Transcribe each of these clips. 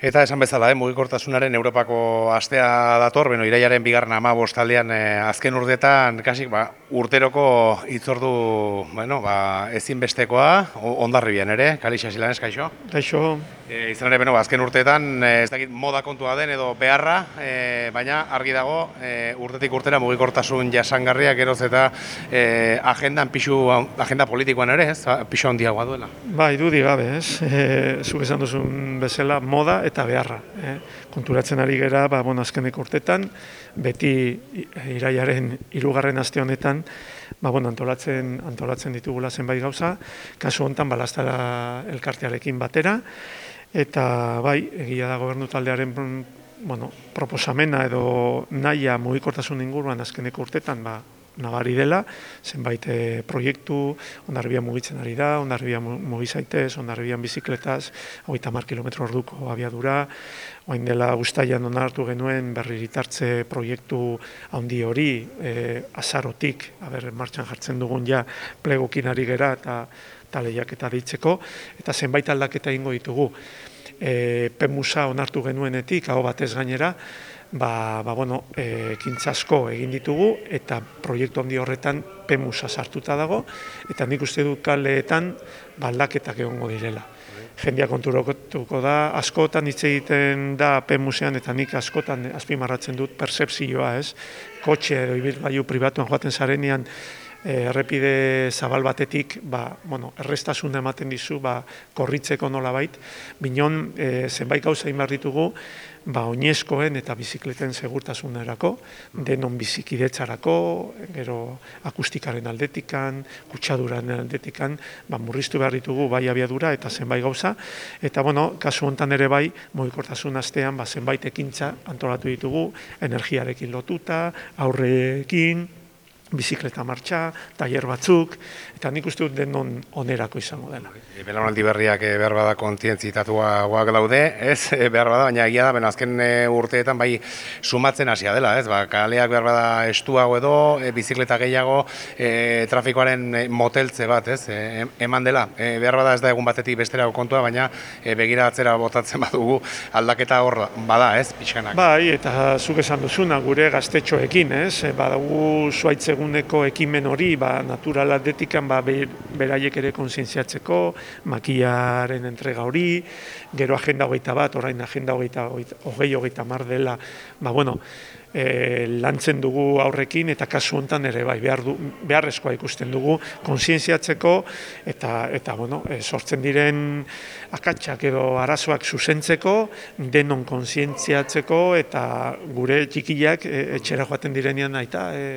Eta esan bezala, eh, mugikortasunaren Europako astea dator, beno, iraiaren bigarren ama bostaldean eh, azken urdetan, kasik, ba, urteroko itzordu, bueno, ba, ezinbestekoa, ondarribian ere, kalixas silan eskaixo? Kaixo. E, izan ere, beno, ba, azken urteetan, e, ez dakit moda kontua den edo beharra, e, baina argi dago, e, urtetik urtera mugikortasun jasangarriak eroz eta e, agendan pixu, agenda politikoan ere, ez, pixu handiagoa duela. Bai, dudi gabe, ez, e, zuk esan duzun bezala, moda eta beharra. Eh? Konturatzen ari gera, ba, bon, azkeneko urtetan, beti iraiaren irugarren aste honetan, ba, bon, antolatzen, antolatzen ditugula zenbait gauza, kasu honetan balastara elkartearekin batera, eta bai, egia da gobernu taldearen bueno, proposamena edo naia mugikortasun inguruan azkeneko urtetan, ba, nabari dela, zenbait e, proiektu, ondarbian mugitzen ari da, ondarbian mugizaitez, ondarbian bizikletaz, hogeita mar kilometro orduko abiadura, oain dela guztaian onartu genuen berriritartze proiektu handi hori, e, azarotik, haber, martxan jartzen dugun ja, plegokin ari gera eta eta ditzeko, eta zenbait aldaketa ingo ditugu. E, Pemusa onartu genuenetik, hau batez gainera, ba, ba bueno, e, kintzasko egin ditugu eta proiektu handi horretan pemusa sartuta dago eta nik uste dut kaleetan baldaketak egongo direla. Jendia konturatuko da, askotan hitz egiten da pemusean eta nik askotan azpimarratzen dut percepzioa, ez? Kotxe edo ibilgailu pribatuan joaten zarenean e, errepide zabal batetik, ba, bueno, errestasun ematen dizu, ba, korritzeko nola bait, binon e, zenbait gauza inbar ditugu, ba, oinezkoen eta bizikleten segurtasunerako, denon bizikidetzarako, gero akustikaren aldetikan, kutsaduran aldetikan, ba, murriztu behar ditugu bai abiadura eta zenbait gauza, eta bueno, kasu hontan ere bai, mugikortasun astean, ba, zenbait ekintza antolatu ditugu, energiarekin lotuta, aurrekin, bizikleta martxa, tailer batzuk, eta nik uste dut denon onerako izango dela. E, Belaunaldi berriak e, behar bada kontientzitatua guak daude, ez, e, behar bada, baina egia da, ben azken e, urteetan bai sumatzen hasia dela, ez, ba, kaleak behar bada estuago edo, bizikleta gehiago, trafikoaren moteltze bat, ez, eman dela, behar bada ez da egun batetik bestera kontua, baina begira atzera botatzen badugu aldaketa hor bada, ez, pixkanak. Bai, eta zuk esan duzuna, gure gaztetxoekin, ez, badagu zuaitze eguneko ekimen hori, ba, natural atletikan ba, beraiek ere konsientziatzeko, makiaren entrega hori, gero agenda hogeita bat, orain agenda hogeita, hogei hogeita mar dela, ba, bueno, e, lantzen dugu aurrekin eta kasu hontan ere bai behar du, beharrezkoa ikusten dugu konsientziatzeko eta eta bueno e, sortzen diren akatsak edo arazoak zuzentzeko denon konsientziatzeko eta gure txikiak e, etxera joaten direnean aita e,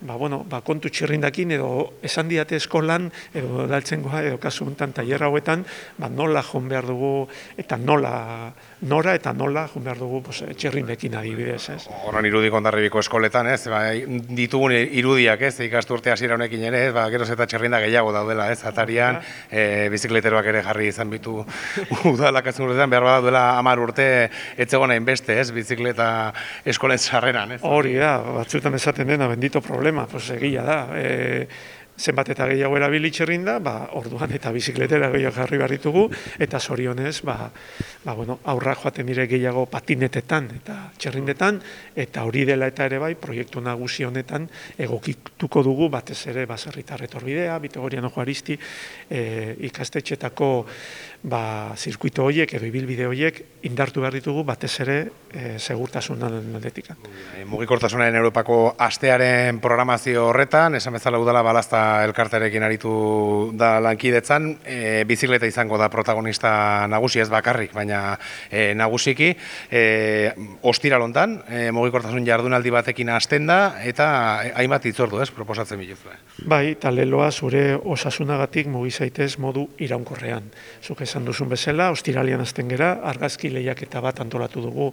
ba, bueno, ba, kontu txirrindakin edo esan diate eskolan edo daltzen goa edo kasu honetan tailer hauetan ba, nola jon behar dugu eta nola nora eta nola jon behar dugu pues, txirrindekin adibidez. Ez. Horren irudik ondarribiko eskoletan, ez, ba, ditugun irudiak, ez, ikasturte hasiera honekin ere, ez, ba, geroz eta txirrinda gehiago daudela, ez, atarian, e, bizikleteroak ere jarri izan bitu udalak ez urtean, behar bada duela amar urte etzegona inbeste, ez, bizikleta eskolen sarreran, ez. Hori da, batzuetan esaten dena, bendito problema, problema, pues egia da. E, zenbat eta gehiago erabili da, ba, orduan eta bizikletera gehiago jarri behar ditugu, eta zorionez, ba, ba, bueno, aurra joaten dire gehiago patinetetan eta txerrindetan, eta hori dela eta ere bai, proiektu nagusi honetan egokituko dugu, batez ere, baserritar etorbidea, bitegorian ojo aristi, e, ikastetxetako ba, zirkuito horiek edo ibilbide horiek indartu behar ditugu batez ere e, segurtasunan aldetik. E, mugikortasunaren Europako astearen programazio horretan, esan bezala udala balazta elkarterekin aritu da lankidetzan, e, bizikleta izango da protagonista nagusi ez bakarrik, baina e, nagusiki, e, ostiralontan, e, mugikortasun jardunaldi batekin hasten da, eta hainbat itzordu ez, proposatzen biluzu. Bai, taleloa zure osasunagatik mugizaitez modu iraunkorrean. Zuk esan duzun bezala, ostiralian azten gera, argazki lehiak eta bat antolatu dugu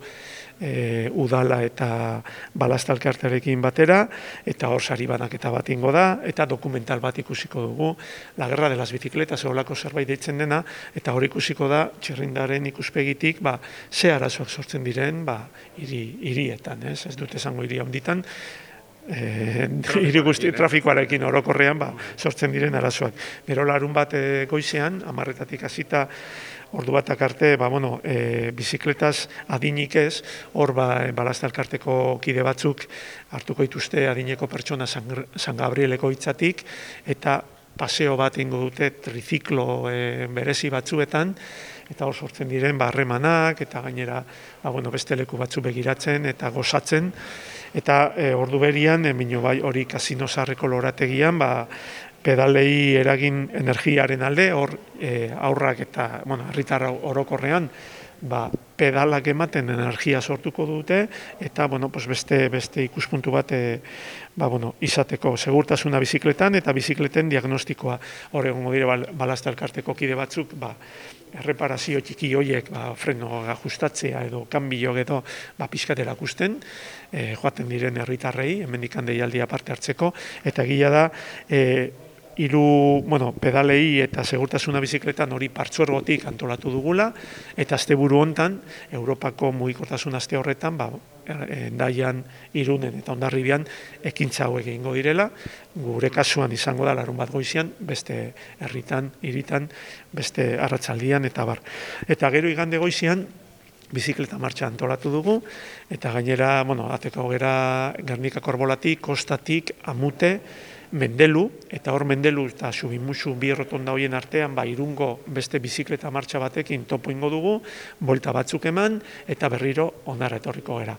e, udala eta balastalkartarekin batera, eta hor sari banak eta bat ingo da, eta dokumental bat ikusiko dugu, la guerra de las bicicletas, eolako zerbait deitzen dena, eta hor ikusiko da, txerrindaren ikuspegitik, ba, ze arazoak sortzen diren, ba, iri, irietan, ez, ez dut esango iria honditan, eh iri guzti trafikoarekin orokorrean ba sortzen diren arazoak. Gero larun bat e, goizean 10 hasita ordu batak arte, ba, bueno, e, bizikletaz adinik ez, hor ba, e, balazta elkarteko kide batzuk hartuko dituzte adineko pertsona San, San Gabrieleko hitzatik, eta paseo bat ingo dute triziklo e, berezi batzuetan, eta hor sortzen diren ba, harremanak, eta gainera ba, bueno, beste leku batzu begiratzen eta gozatzen, eta e, ordu berian, e, bai hori kasino zarreko lorategian, ba, pedalei eragin energiaren alde, hor e, aurrak eta, bueno, herritar orokorrean, ba, pedalak ematen energia sortuko dute eta bueno, pues beste beste ikuspuntu bat e, ba, bueno, izateko segurtasuna bizikletan eta bizikleten diagnostikoa. Hor egongo dire bal, balazta elkarteko kide batzuk ba, erreparazio txiki hoiek ba, freno ajustatzea edo kanbio edo ba, pixkat erakusten e, joaten diren herritarrei hemendik deialdia parte hartzeko. Eta egia da e, hiru, bueno, pedalei eta segurtasuna bizikletan hori partzuergotik antolatu dugula, eta asteburu hontan Europako mugikortasun aste horretan, ba, endaian, irunen eta ondarribian ekintza hauek egingo direla, gure kasuan izango da larun bat goizian, beste herritan, hiritan, beste arratsaldian eta bar. Eta gero igande goizian, bizikleta martxa antolatu dugu, eta gainera, bueno, ateko gera Gernika Korbolatik, Kostatik, Amute, Mendelu, eta hor Mendelu eta Subimusu bi errotonda hoien artean, ba, irungo beste bizikleta martxa batekin topo ingo dugu, bolta batzuk eman, eta berriro onara etorriko gera.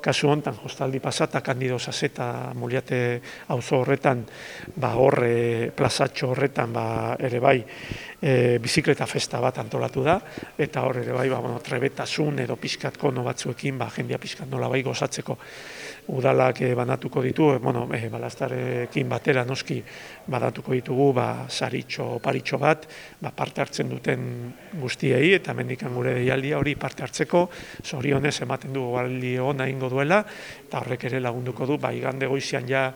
Kasu hontan, hostaldi pasata, kandido zazeta muliate auzo horretan, ba, horre plazatxo horretan, ba, ere bai, e, bizikleta festa bat antolatu da, eta hor ere bai, ba, bueno, trebetasun edo pixkatko no batzuekin, ba, jendia pixkat nola bai gozatzeko udalak e, banatuko ditu, e, bueno, e, balastarekin batera noski banatuko ditugu, ba, saritxo, paritxo bat, ba, parte hartzen duten guztiei, eta mendikan gure deialdia hori parte hartzeko, zorionez ematen du galdi ona ingo duela, eta horrek ere lagunduko du, ba, igande goizian ja,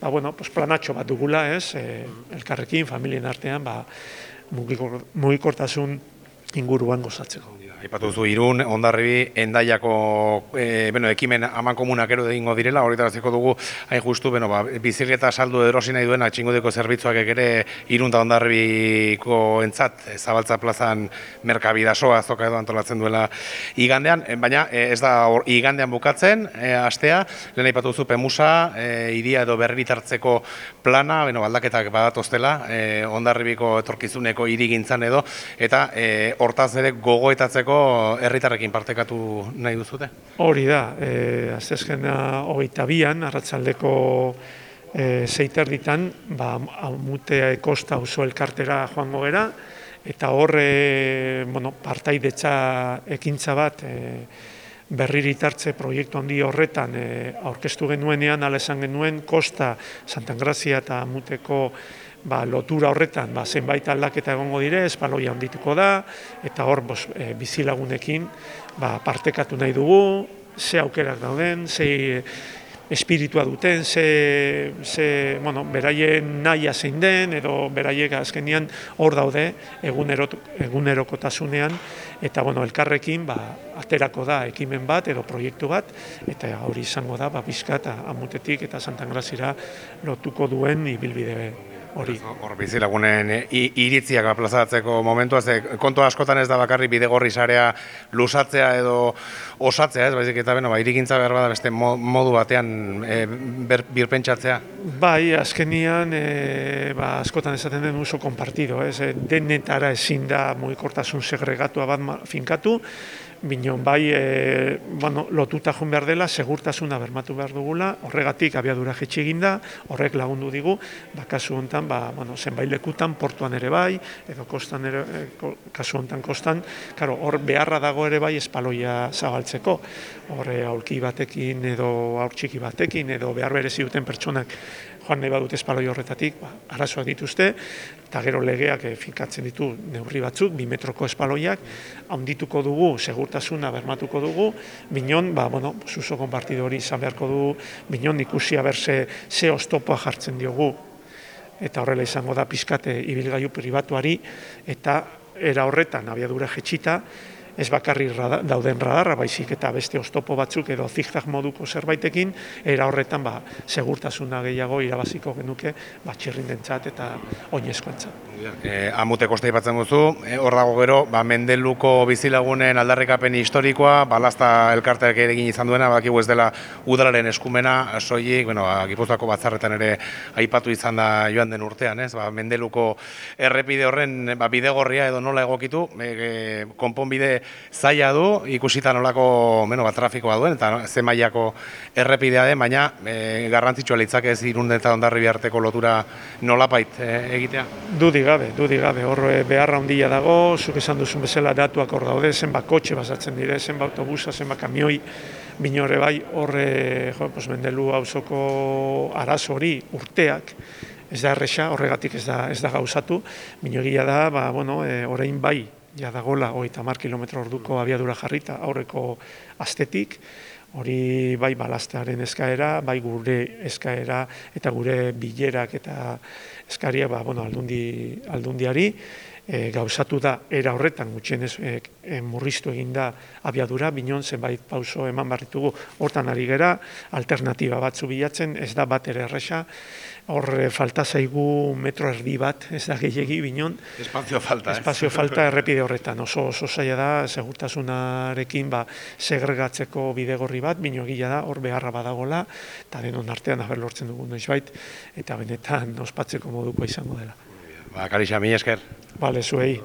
ba, bueno, pues planatxo bat dugula, ez, e, elkarrekin, familien artean, ba, mugikortasun inguruan gozatzeko. Aipatu zu Irun, Hondarribi, Endaiako e, bueno, ekimen aman komunak ero egingo direla, hori dugu, hain justu, bueno, ba, bizikleta saldu erosi nahi duena, txingudeko zerbitzuak ere Irun da Hondarribiko entzat, zabaltza plazan merkabidasoa azoka edo antolatzen duela igandean, e, baina ez da or, igandean bukatzen, e, astea, lehen aipatu zu Pemusa, e, iria edo berritartzeko plana, bueno, aldaketak badatoztela, e, Hondarribiko etorkizuneko irigintzan edo, eta e, hortaz ere gogoetatzeko herritarrekin partekatu nahi duzute? Hori da, e, aztezkena hogeita bian, arratzaldeko e, zeiter ditan, ba, mutea ekosta oso elkartera joango gera, eta horre, bueno, partaidetza ekintza bat, e, berriritartze proiektu handi horretan e, aurkeztu genuenean, ala esan genuen, kosta, Santangrazia eta muteko ba, lotura horretan ba, zenbait aldaketa egongo dire, espaloia handituko da, eta hor bos, e, bizilagunekin ba, partekatu nahi dugu, ze aukerak dauden, ze espiritua duten, ze, ze bueno, beraien naia zein den, edo beraiek azkenian hor daude egunerokotasunean, eta bueno, elkarrekin ba, aterako da ekimen bat edo proiektu bat, eta hori izango da, ba, bizkata amutetik eta Santangrazira lotuko duen ibilbide hori. Hor bizilagunen iritziak aplazatzeko momentua, ze kontu askotan ez da bakarri bidegorri sarea lusatzea edo osatzea, ez baizik eta beno, ba, irikintza behar bada beste modu batean e, ber, birpentsatzea. Bai, azkenian, e, ba, askotan esaten den uso konpartido, ez, denetara ezin da mugikortasun segregatua bat finkatu, Binon, bai, e, bueno, lotuta joan behar dela, segurtasuna bermatu behar dugula, horregatik abiadura jetxe eginda, horrek lagundu digu, ba, kasu honetan, ba, bueno, zenbait lekutan, portuan ere bai, edo kostan ere, e, kasu honetan kostan, karo, hor beharra dago ere bai espaloia zabaltzeko, horre aurki batekin, edo aurtsiki batekin, edo behar berezi duten pertsonak joan nahi badut espaloi horretatik, ba, arazoak dituzte, eta gero legeak e, finkatzen ditu neurri batzuk, bi metroko espaloiak, handituko dugu, segurtasuna bermatuko dugu, binon, ba, bueno, zuzo konpartido hori izan beharko dugu, binon ikusi aberse ze oztopoa jartzen diogu, eta horrela izango da pizkate ibilgailu pribatuari, eta era horretan, abiadura jetxita, ez bakarri rada, dauden radarra, baizik eta beste oztopo batzuk edo zigzag moduko zerbaitekin, era horretan ba, segurtasuna gehiago irabaziko genuke ba, txirrindentzat eta oinezkoentzat. E, amute koste ipatzen duzu, e, hor dago gero, ba, mendeluko bizilagunen aldarrikapen historikoa, balazta elkarteak ere egin izan duena, bakigu ez dela udalaren eskumena, soilik, bueno, ba, Gipuzkoako batzarretan ere aipatu izan da joan den urtean, ez? Ba, mendeluko errepide horren ba, bidegorria edo nola egokitu, e, e, konponbide zaila du, ikusita nolako bueno, ba, trafikoa duen, eta ze mailako errepidea den, baina e, garrantzitsua litzake ez irunden eta ondarri biharteko lotura nolapait e, egitea? Dudik gabe, dudik gabe, hor eh, beharra handia dago, zuk esan duzun bezala datuak hor daude, zenbat kotxe basatzen dire, zenbat autobusa, zenbat kamioi, binore bai, horre, jo, pues, mendelu hausoko araz hori urteak, ez da erresa, horregatik ez da, ez da gauzatu, binoegia da, ba, bueno, e, orain bai, ja dagola, hogeita mar kilometro orduko abiadura jarrita, aurreko astetik, hori bai balaztearen eskaera, bai gure eskaera eta gure bilerak eta eskaria ba, bueno, aldundi, aldundiari e, gauzatu da era horretan gutxienez e, e, murriztu egin da abiadura, binon zenbait pauso eman barritugu hortan ari gera, alternatiba batzu bilatzen, ez da bat ere erresa, hor falta zaigu metro erdi bat, ez da gehiagi binon. Espazio falta, Espazio falta errepide horretan, oso oso zaila da, segurtasunarekin ba, segregatzeko bidegorri bat, bino egila da, hor beharra badagola, eta denon artean haber lortzen dugu noizbait, eta benetan ospatzeko moduko izango dela. Ba, Karixa, mi esker. Bale, zuei.